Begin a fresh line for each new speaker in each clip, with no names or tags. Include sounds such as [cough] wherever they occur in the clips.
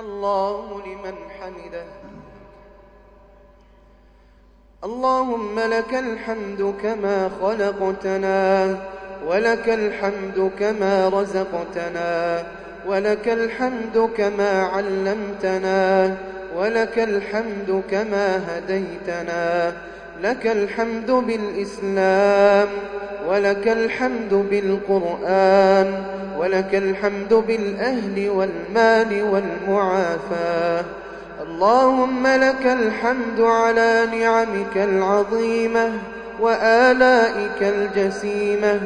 الله لمن حمده. اللهم لك الحمد كما خلقتنا ولك الحمد كما رزقتنا ولك الحمد كما علمتنا ولك الحمد كما هديتنا. لك الحمد بالإسلام ولك الحمد بالقرآن ولك الحمد بالأهل والمال والمعافاة اللهم لك الحمد على نعمك العظيمة وآلائك الجسيمة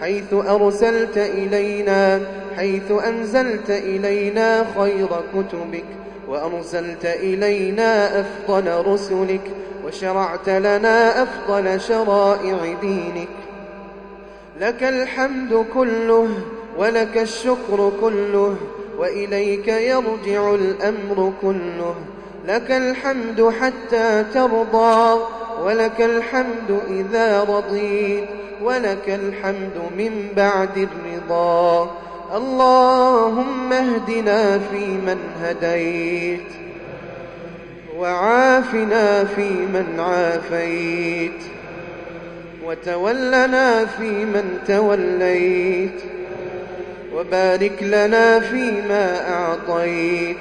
حيث أرسلت إلينا حيث أنزلت إلينا خير كتبك. وأرسلت إلينا أفضل رسلك وشرعت لنا أفضل شرائع دينك. لك الحمد كله ولك الشكر كله وإليك يرجع الأمر كله. لك الحمد حتى ترضى ولك الحمد إذا رضيت ولك الحمد من بعد الرضا. اللهم اهدنا فيمن هديت وعافنا فيمن عافيت وتولنا فيمن توليت وبارك لنا فيما أعطيت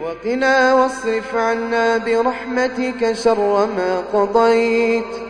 وقنا واصرف عنا برحمتك شر ما قضيت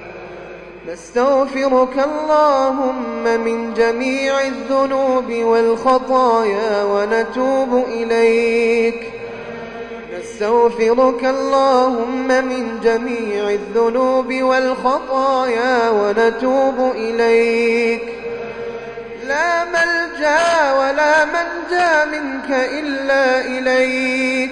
نستغفرك اللهم من جميع الذنوب والخطايا ونتوب إليك. نستغفرك اللهم من جميع الذنوب والخطايا ونتوب إليك. لا ملجأ ولا منجأ منك إلا إليك.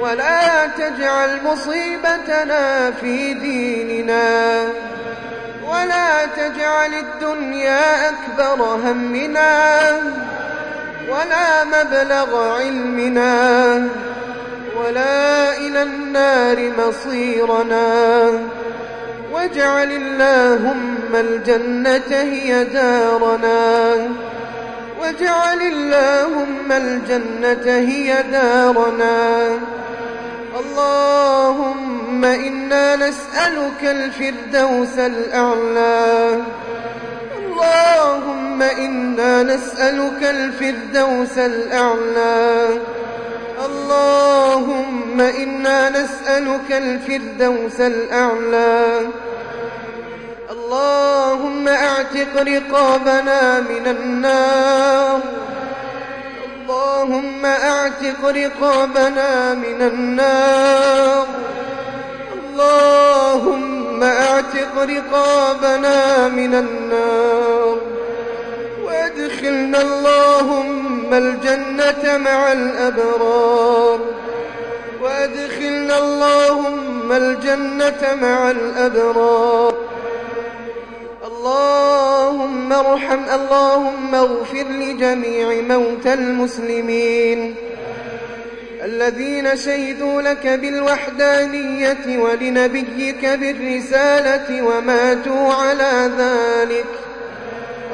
ولا تجعل مصيبتنا في ديننا ولا تجعل الدنيا أكبر همنا ولا مبلغ علمنا ولا إلى النار مصيرنا واجعل اللهم الجنة هي دارنا واجعل اللهم الجنة هي دارنا اللهم إنا نسألك الفردوس الأعلى. اللهم إنا نسألك الفردوس الأعلى. اللهم إنا نسألك الفردوس الأعلى. اللهم أعتق رقابنا من النار. اللهم أعتق رقابنا من النار. اللهم أعتق رقابنا من النار. وادخلنا اللهم الجنة مع الأبرار. وادخلنا اللهم الجنة مع الأبرار. اللهم ارحم اللهم اغفر لجميع موتى المسلمين. الذين شهدوا لك بالوحدانية ولنبيك بالرسالة وماتوا على ذلك.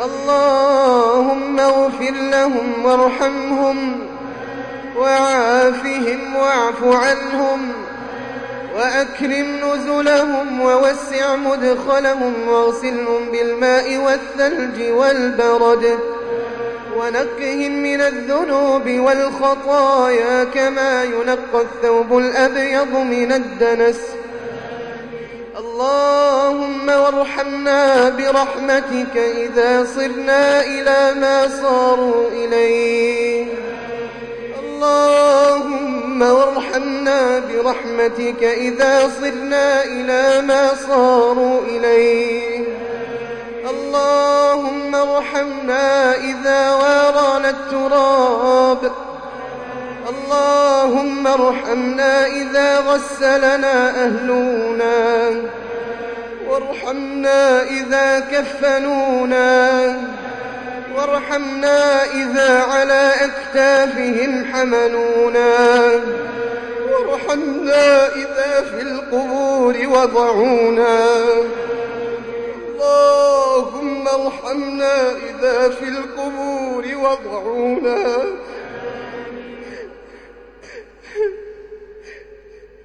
اللهم اغفر لهم وارحمهم وعافهم واعف عنهم. وأكرم نزلهم ووسع مدخلهم واغسلهم بالماء والثلج والبرد ونقهم من الذنوب والخطايا كما ينقى الثوب الأبيض من الدنس. اللهم وارحمنا برحمتك إذا صرنا إلى ما صاروا إليه. اللهم وارحمنا برحمتك إذا صرنا إلى ما صاروا إليه. اللهم ارحمنا إذا وارانا التراب. اللهم ارحمنا إذا غسلنا أهلنا. وارحمنا إذا كفنونا. وارحمنا إذا على أكتافهم حملونا. وارحمنا إذا في القبور وضعونا. اللهم ارحمنا إذا في القبور وضعونا.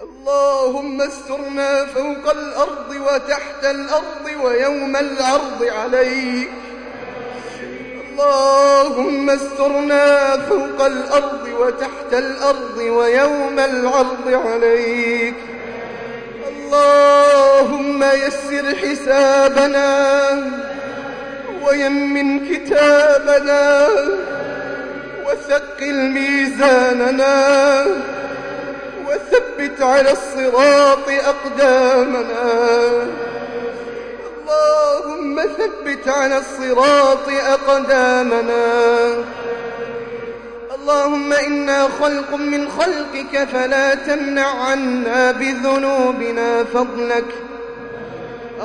اللهم استرنا فوق الأرض وتحت الأرض ويوم العرض عليك. اللهم استرنا فوق الأرض وتحت الأرض ويوم العرض عليك. اللهم يسر حسابنا ويمن كتابنا وثقل ميزاننا وثبت على الصراط أقدامنا. اللهم ثبت على الصراط أقدامنا. اللهم إنا خلق من خلقك فلا تمنع عنا بذنوبنا فضلك.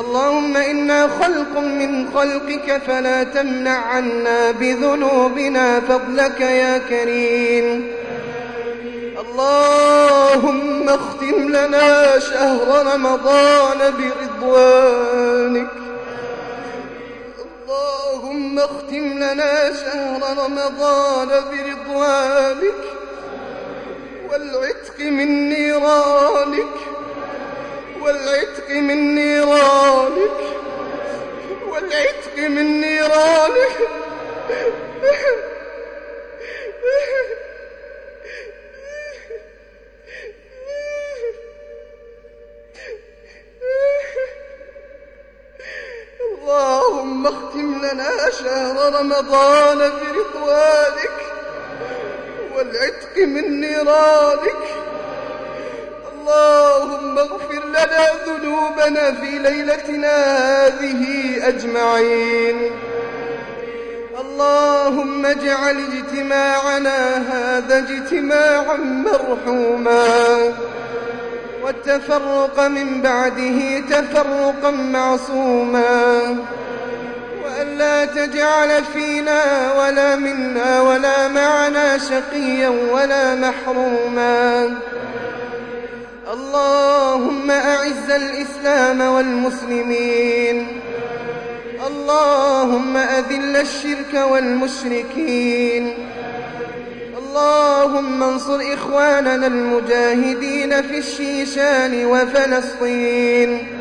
اللهم إنا خلق من خلقك فلا تمنع عنا بذنوبنا فضلك يا كريم. اللهم اختم لنا شهر رمضان برضوانك اللهم اختم لنا شهر رمضان برضوانك والعتق من نيرانك والعتق من نيرانك والعتق من نيرانك. [laughs] رمضان برضوانك والعتق من نيرانك. اللهم اغفر لنا ذنوبنا في ليلتنا هذه أجمعين. اللهم اجعل اجتماعنا هذا اجتماعا مرحوما. والتفرق من بعده تفرقا معصوما. لا تجعل فينا ولا منا ولا معنا شقيا ولا محروما. اللهم أعز الإسلام والمسلمين. اللهم أذل الشرك والمشركين. اللهم انصر إخواننا المجاهدين في الشيشان وفلسطين.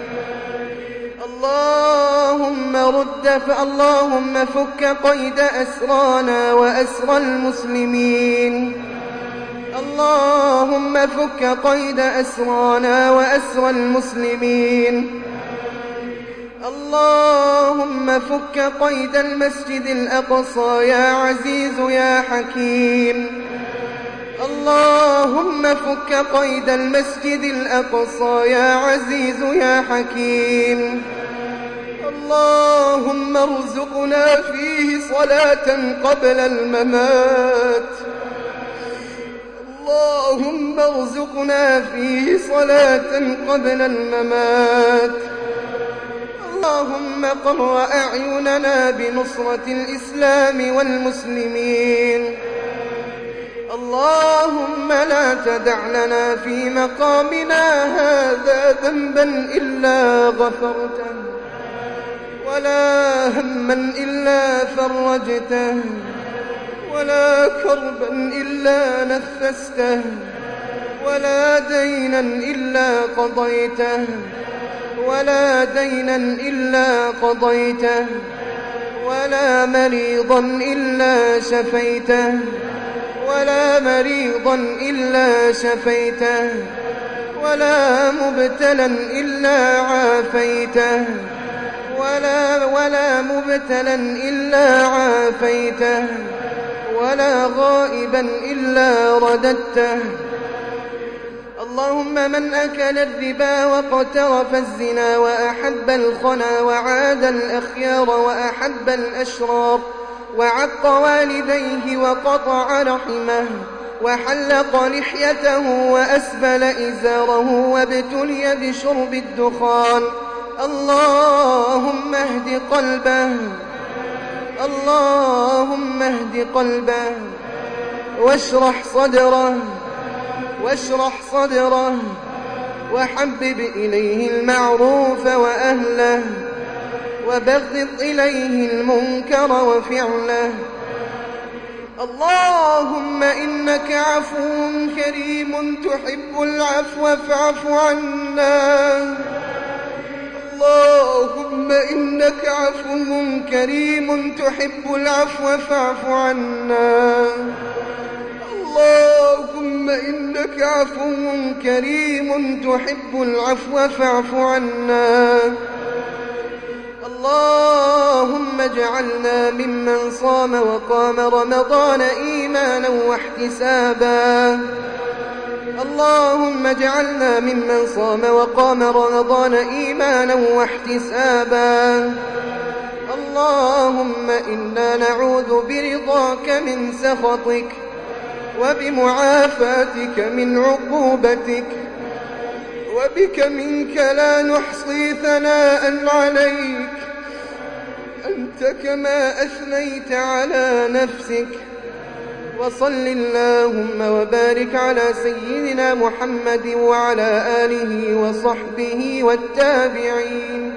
اللهم رد اللهم فك قيد أسرانا وأسر المسلمين. اللهم فك قيد أسرانا وأسرى المسلمين. اللهم فك قيد المسجد الأقصى يا عزيز يا حكيم. اللهم فك قيد المسجد الأقصى يا عزيز يا حكيم. اللهم ارزقنا فيه صلاة قبل الممات. اللهم ارزقنا فيه صلاة قبل الممات. اللهم قر أعيننا بنصرة الإسلام والمسلمين. اللهم لا تدع لنا في مقامنا هذا ذنبا إلا غفرته. ولا هما إلا فرجته ولا كربا إلا نفسته ولا دينا إلا قضيته ولا دينا إلا قضيته ولا مريضا إلا شفيته ولا مريضا إلا شفيته ولا مبتلا إلا عافيته. ولا, ولا مبتلا إلا عافيته ولا غائبا إلا رددته. اللهم من أكل الربا واقترف الزنا وأحب الخنا وعاد الأخيار وأحب الأشرار وعق والديه وقطع رحمه وحلق لحيته وأسبل إزاره وابتلي بشرب الدخان. اللهم اهد قلبه. اللهم اهد قلبه. واشرح صدره. واشرح صدره. وحبب إليه المعروف وأهله. وبغض إليه المنكر وفعله. اللهم إنك عفو كريم تحب العفو فاعف عنا. اللهم إنك عفو كريم تحب العفو فاعف عنا. اللهم إنك عفو كريم تحب العفو فاعف عنا. اللهم اجعلنا ممن صام وقام رمضان إيمانا واحتسابا. اللهم اجعلنا ممن صام وقام رمضان إيمانا واحتسابا. اللهم إنا نعوذ برضاك من سخطك وبمعافاتك من عقوبتك وبك منك لا نحصي ثناء عليك. أنت كما أثنيت على نفسك. وصل اللهم وبارك على سيدنا محمد وعلى آله وصحبه والتابعين.